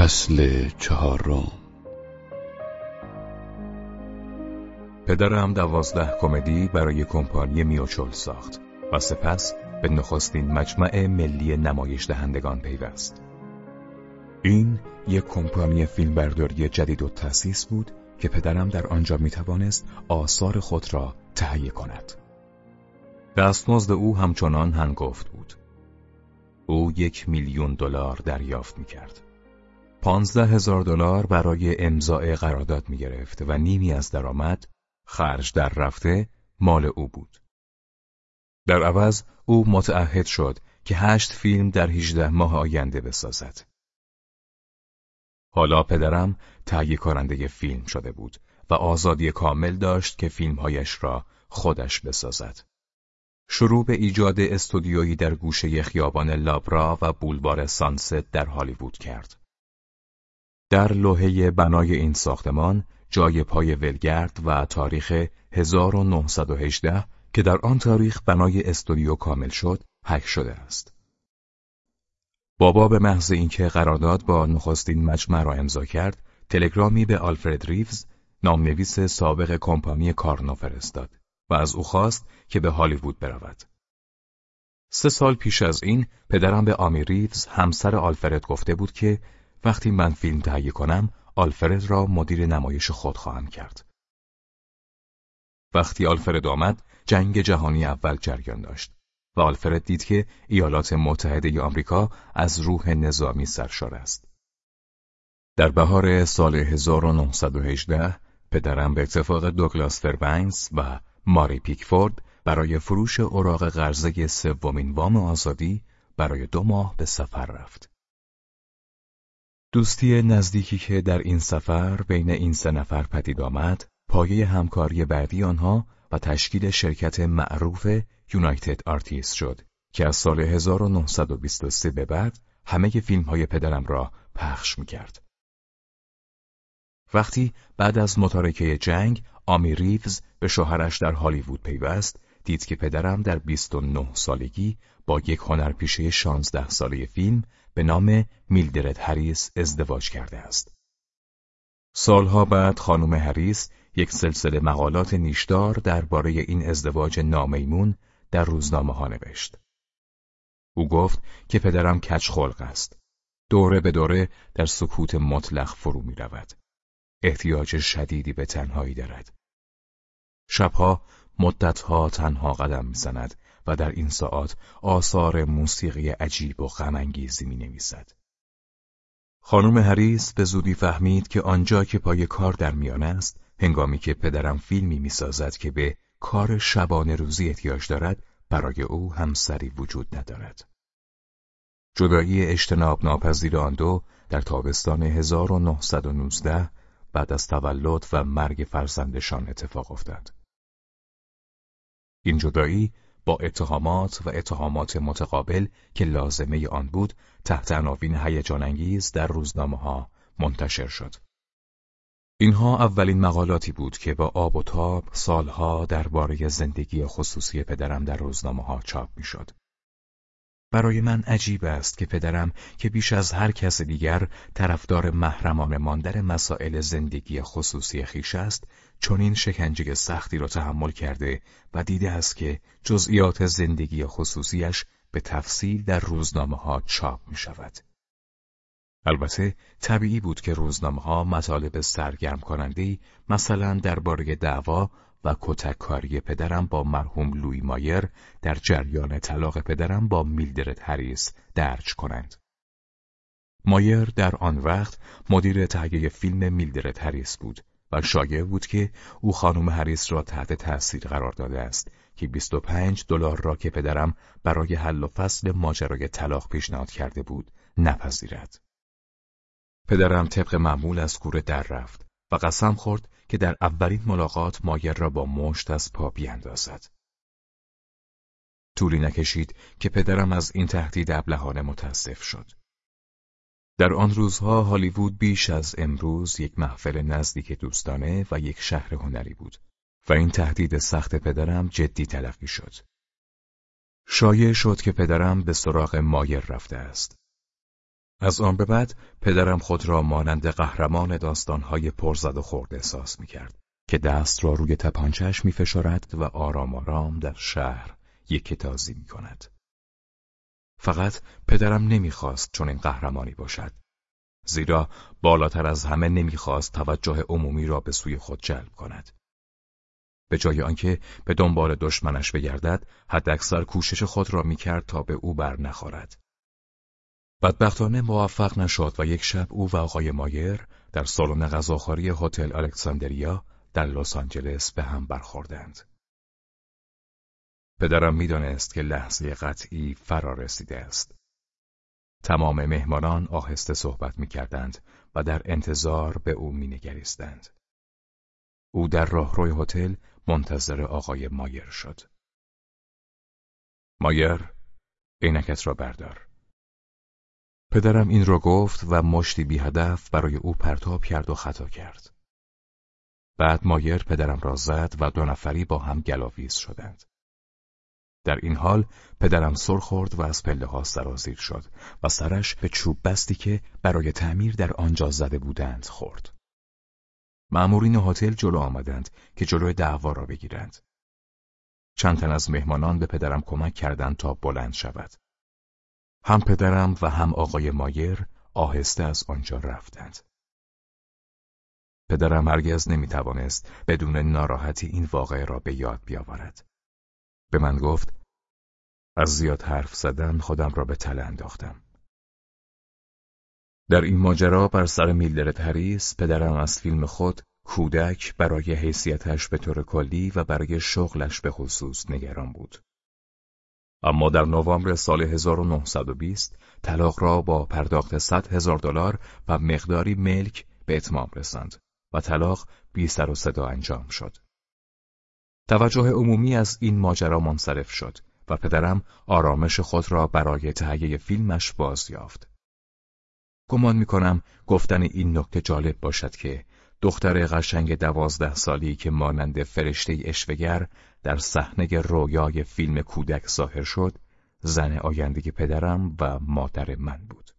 فصل چهارم پدرم دوازده کمدی برای کمپانی میوچول ساخت و سپس به نخستین مجمع ملی نمایش دهندگان پیوست. این یک کمپانی فیلمبرداری جدید و تأسیس بود که پدرم در آنجا می توانست آثار خود را تهیه کند. دستمزد او همچنان هنگفت بود. او یک میلیون دلار دریافت می کرد. پانزده هزار دلار برای امضاع قرارداد می گرفت و نیمی از درآمد خرج در رفته مال او بود. در عوض او متعهد شد که هشت فیلم در هیچده ماه آینده بسازد. حالا پدرم تهیه کننده فیلم شده بود و آزادی کامل داشت که فیلمهایش را خودش بسازد. شروع به ایجاد استودیویی در گوشه خیابان لابرا و بولوار سانست در هالیوود کرد. در لوحه بنای این ساختمان جای پای ولگرد و تاریخ 1918 که در آن تاریخ بنای استودیو کامل شد حک شده است. بابا به محض اینکه قرارداد با نخستین مجمع را امضا کرد، تلگرامی به آلفرد ریوز، نامنویس سابق کمپانی کارنو فرستاد و از او خواست که به هالیوود برود. سه سال پیش از این پدرم به آمی ریوز همسر آلفرد گفته بود که وقتی من فیلم تهیه کنم آلفرد را مدیر نمایش خود خواهم کرد. وقتی آلفرد آمد جنگ جهانی اول جریان داشت و آلفرد دید که ایالات متحده آمریکا از روح نظامی سرشار است. در بهار سال 1918 پدرم به اتفاق دوگلاس فربنکس و ماری پیکفورد برای فروش اوراق قرضه سومین وام آزادی برای دو ماه به سفر رفت. دوستی نزدیکی که در این سفر بین این سه نفر پدید آمد، پایه همکاری بعدی آنها و تشکیل شرکت معروف United Artists شد که از سال 1923 به بعد همه فیلم های پدرم را پخش می کرد. وقتی بعد از متارکه جنگ آمی ریوز به شوهرش در هالیوود پیوست دید که پدرم در 29 سالگی با یک هنرپیشه 16 ساله فیلم به نام میلدرد هریس ازدواج کرده است. سالها بعد خانم هریس یک سلسله مقالات نیشدار درباره این ازدواج نامیمون در روزنامه ها نوشت. او گفت که پدرم کچ خلق است. دوره به دوره در سکوت مطلق فرو می رود. احتیاج شدیدی به تنهایی دارد. شبها مدتها تنها قدم می‌زند و در این ساعت آثار موسیقی عجیب و غمانگیزی می نویسد. خانم هریس به زودی فهمید که آنجا که پای کار در میان است، هنگامی که پدرم فیلمی می‌سازد که به کار شبانه روزی احتیاج دارد، برای او همسری وجود ندارد. جدایی اجتناب ناپذیر آن دو در تابستان 1919 بعد از تولد و مرگ فرزندشان اتفاق افتاد. این جدایی با اتهامات و اتهامات متقابل که لازمه آن بود تحت عناوین هیجان انگیز در روزنامه ها منتشر شد. اینها اولین مقالاتی بود که با آب و تاب سالها درباره زندگی خصوصی پدرم در روزنامه ها چاپ می‌شد. برای من عجیب است که پدرم که بیش از هر کس دیگر طرفدار محرمانه ماندن مسائل زندگی خصوصی خیش است چنین شکنجه سختی را تحمل کرده و دیده است که جزئیات زندگی خصوصیش به تفصیل در روزنامه ها چاپ می شود. البته طبیعی بود که روزنامه ها مطالب سرگرم کننده مثلا درباره دعوا و کتککاری پدرم با مرحوم لوی مایر در جریان طلاق پدرم با میلدرد هریس درج کنند. مایر در آن وقت مدیر تهیه فیلم میلدرد هریس بود و شایع بود که او خانم هریس را تحت تأثیر قرار داده است که 25 دلار را که پدرم برای حل و فصل ماجرای طلاق پیشنهاد کرده بود نپذیرد. پدرم طبق معمول از کوره در رفت و قسم خورد که در اولین ملاقات مایر را با مشت از پا بیاندازد. طولی نکشید که پدرم از این تهدید ابلهانه متاسف شد. در آن روزها هالیوود بیش از امروز یک محفل نزدیک دوستانه و یک شهر هنری بود و این تهدید سخت پدرم جدی تلقی شد. شایع شد که پدرم به سراغ مایر رفته است. از آن به بعد پدرم خود را مانند قهرمان داستانهای پرزد و خورد احساس می کرد که دست را روی تپانچش می فشارد و آرام آرام در شهر یک تازی می کند. فقط پدرم نمی‌خواست چون این قهرمانی باشد. زیرا بالاتر از همه نمی‌خواست توجه عمومی را به سوی خود جلب کند. به جای آنکه به دنبال دشمنش بگردد، حداکثر کوشش خود را می‌کرد تا به او بر نخورد. بدبختانه موفق نشد و یک شب او و آقای مایر در سالن غذاخوری هتل الکساندریا در لس آنجلس به هم برخوردند. پدرم می‌دانست که لحظه قطعی فرا رسیده است. تمام مهمانان آهسته صحبت می‌کردند و در انتظار به او مینگریستند. او در راهروی هتل منتظر آقای مایر شد. مایر، عینکت را بردار. پدرم این را گفت و مشتی بی هدف برای او پرتاب کرد و خطا کرد. بعد مایر پدرم را زد و دو نفری با هم گلاویز شدند. در این حال پدرم سر خورد و از پله ها سرازیر شد و سرش به چوب بستی که برای تعمیر در آنجا زده بودند خورد. معمورین هتل جلو آمدند که جلوی دعوا را بگیرند. چند تن از مهمانان به پدرم کمک کردند تا بلند شود. هم پدرم و هم آقای مایر آهسته از آنجا رفتند. پدرم هرگز نمی توانست بدون ناراحتی این واقعه را به یاد بیاورد. به من گفت از زیاد حرف زدن خودم را به تله انداختم. در این ماجرا بر سر میلدرت هریس پدرم از فیلم خود کودک برای حیثیتش به طور کلی و برای شغلش به خصوص نگران بود. اما در نوامبر سال 1920 طلاق را با پرداخت 100 هزار دلار و مقداری ملک به اتمام رساند و طلاق بی سر و صدا انجام شد. توجه عمومی از این ماجرا منصرف شد و پدرم آرامش خود را برای تهیه فیلمش باز یافت. گمان می کنم گفتن این نکته جالب باشد که دختر قشنگ دوازده سالی که مانند فرشته اشوگر در صحنه رویای فیلم کودک ظاهر شد زن آینده پدرم و مادر من بود.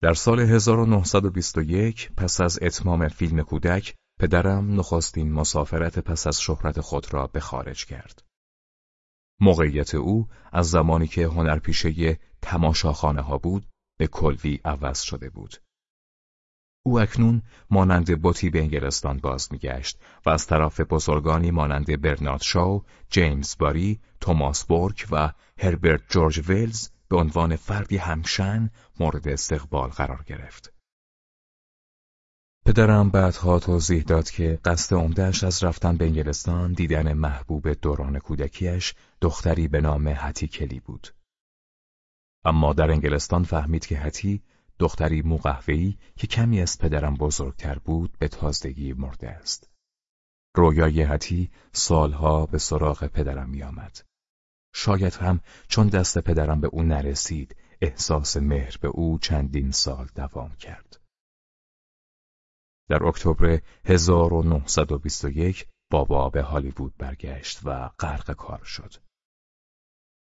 در سال 1921 پس از اتمام فیلم کودک پدرم نخستین مسافرت پس از شهرت خود را به خارج کرد. موقعیت او از زمانی که هنرپیشه تماشاخانه ها بود به کلوی عوض شده بود. او اکنون مانند بوتی به انگلستان باز میگشت و از طرف بزرگانی مانند برنارد شاو، جیمز باری، توماس بورک و هربرت جورج ویلز به عنوان فردی همشن مورد استقبال قرار گرفت. پدرم بعدها توضیح داد که قصد عمدهش از رفتن به انگلستان دیدن محبوب دوران کودکیش دختری به نام هتی کلی بود. اما در انگلستان فهمید که هتی دختری موقهوهی که کمی از پدرم بزرگتر بود به تازگی مرده است. رویای هتی سالها به سراغ پدرم میآمد. شاید هم چون دست پدرم به او نرسید احساس مهر به او چندین سال دوام کرد. در اکتبر 1921 بابا به هالیوود برگشت و غرق کار شد.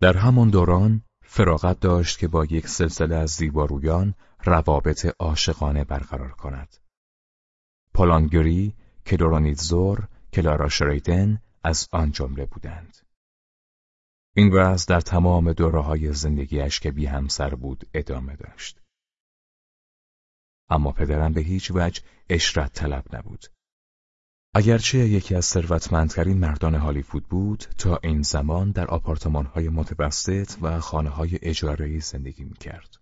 در همان دوران فراغت داشت که با یک سلسله از زیبارویان روابط عاشقانه برقرار کند. پولانگری، کلورانیتزور، کلارا شریدن از آن جمله بودند. این وضع در تمام دوره های زندگیش که بی همسر بود ادامه داشت. اما پدرم به هیچ وجه اشرت طلب نبود. اگرچه یکی از ثروتمندترین مردان هالیوود بود تا این زمان در آپارتمانهای متوسط و خانه های اجارهی زندگی می‌کرد.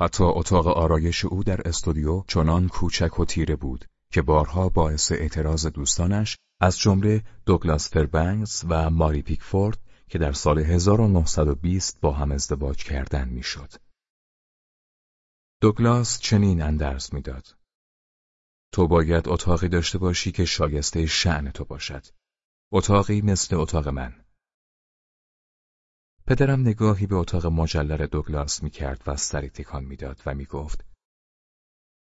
حتی اتاق آرایش او در استودیو چنان کوچک و تیره بود که بارها باعث اعتراض دوستانش از جمله دوگلاس فربنگز و ماری پیکفورد که در سال 1920 با هم ازدواج کردن می‌شد. دوگلاس چنین اندرز می‌داد. تو باید اتاقی داشته باشی که شایسته شعن تو باشد. اتاقی مثل اتاق من. پدرم نگاهی به اتاق مجلل دوگلاس می‌کرد و سری تکان می‌داد و می‌گفت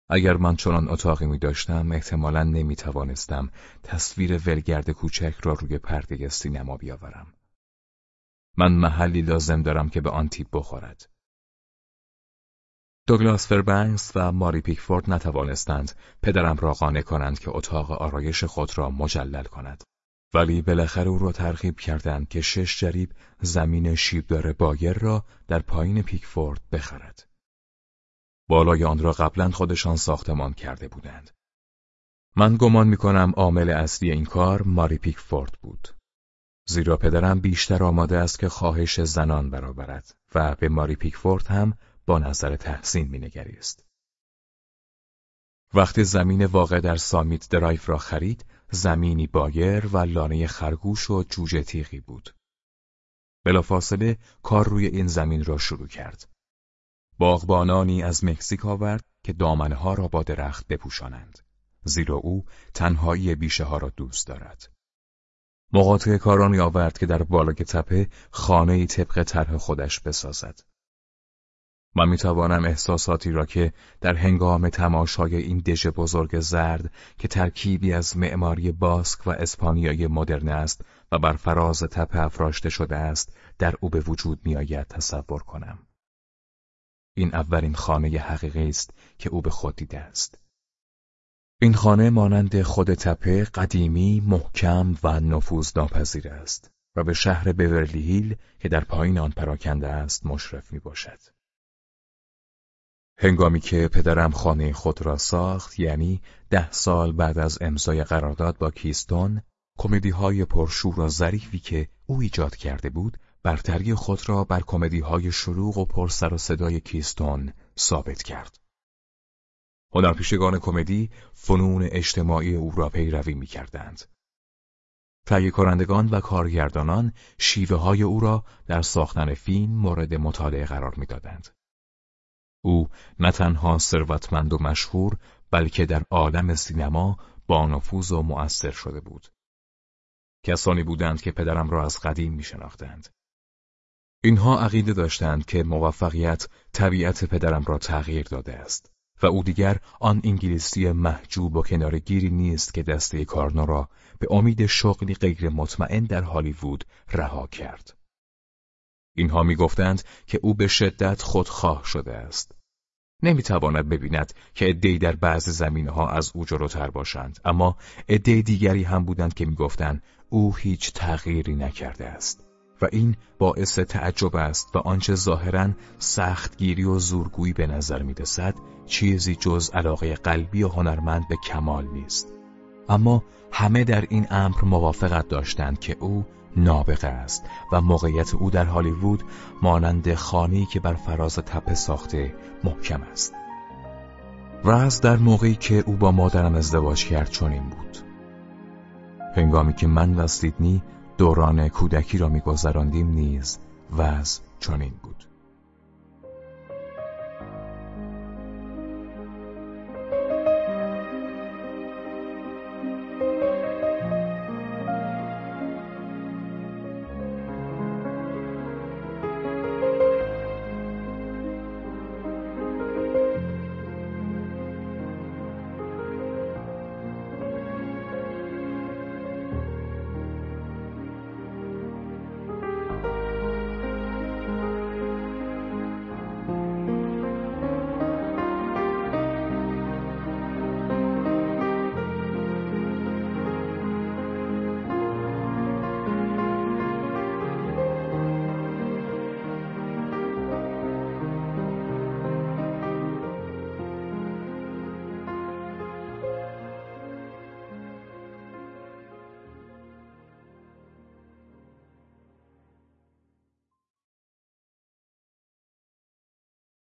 اگر من چنان اتاقی می داشتم احتمالا نمی توانستم تصویر ولگرد کوچک را روی پرده سینما بیاورم. من محلی لازم دارم که به آن تیپ بخورد. دوگلاس فربنکس و ماری پیکفورد نتوانستند پدرم را قانع کنند که اتاق آرایش خود را مجلل کند. ولی بالاخره او را ترغیب کردند که شش جریب زمین شیبدار بایر را در پایین پیکفورد بخرد. بالای آن را قبلا خودشان ساختمان کرده بودند. من گمان می کنم عامل اصلی این کار ماری پیکفورد بود. زیرا پدرم بیشتر آماده است که خواهش زنان را برآورد و به ماری پیکفورد هم با نظر تحسین مینگریست. وقتی زمین واقع در سامیت درایف را خرید، زمینی بایر و لانه خرگوش و جوجه تیغی بود. بلافاصله کار روی این زمین را شروع کرد. باغبانانی از مکزیک آورد که دامنها را با درخت بپوشانند. زیرا او تنهایی بیشه ها را دوست دارد. مقاطع کارانی آورد که در بالای تپه خانه طبق طرح خودش بسازد. من می‌توانم احساساتی را که در هنگام تماشای این دژ بزرگ زرد که ترکیبی از معماری باسک و اسپانیایی مدرن است و بر فراز تپه افراشته شده است در او به وجود میآید تصور کنم. این اولین خانه حقیقی است که او به خود دیده است. این خانه مانند خود تپه قدیمی، محکم و نفوذ ناپذیر است و به شهر بورلی هیل که در پایین آن پراکنده است مشرف می باشد. هنگامی که پدرم خانه خود را ساخت یعنی ده سال بعد از امضای قرارداد با کیستون کمدی های پرشور و ظریفی که او ایجاد کرده بود برتری خود را بر کمدی های شلوغ و پر سر و صدای کیستون ثابت کرد. هنرپیشگان کمدی فنون اجتماعی او را پیروی می کردند. تهیه کنندگان و کارگردانان شیوه های او را در ساختن فیلم مورد مطالعه قرار می‌دادند. او نه تنها ثروتمند و مشهور بلکه در عالم سینما با نفوذ و مؤثر شده بود. کسانی بودند که پدرم را از قدیم می شناختند. اینها عقیده داشتند که موفقیت طبیعت پدرم را تغییر داده است و او دیگر آن انگلیسی محجوب و کنارگیری نیست که دسته کارنا را به امید شغلی غیر مطمئن در هالیوود رها کرد. اینها می‌گفتند که او به شدت خودخواه شده است. نمی‌تواند ببیند که عدهای در بعض زمینها از او جلوتر باشند اما عده دیگری هم بودند که می‌گفتند او هیچ تغییری نکرده است. و این باعث تعجب است و آنچه ظاهرا سختگیری و زورگویی به نظر می‌رسد چیزی جز علاقه قلبی و هنرمند به کمال نیست اما همه در این امر موافقت داشتند که او نابغه است و موقعیت او در هالیوود مانند خانه‌ای که بر فراز تپه ساخته محکم است. راز در موقعی که او با مادرم ازدواج کرد چنین بود. هنگامی که من و سیدنی دوران کودکی را میگذراندیم نیز وضع چنین بود.